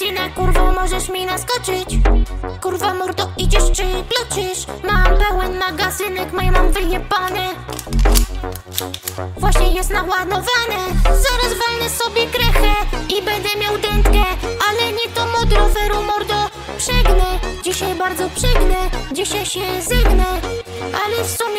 Policyjna kurwo, możesz mi naskoczyć. Kurwa mordo, idziesz czy bloczysz Mam pełen magazynek, moje mam wyjebane. Właśnie jest naładowane Zaraz walnę sobie krechę I będę miał dętkę. Ale nie to mod roweru mordo. Przegnę, dzisiaj bardzo przegnę. Dzisiaj się zegnę. Ale w sumie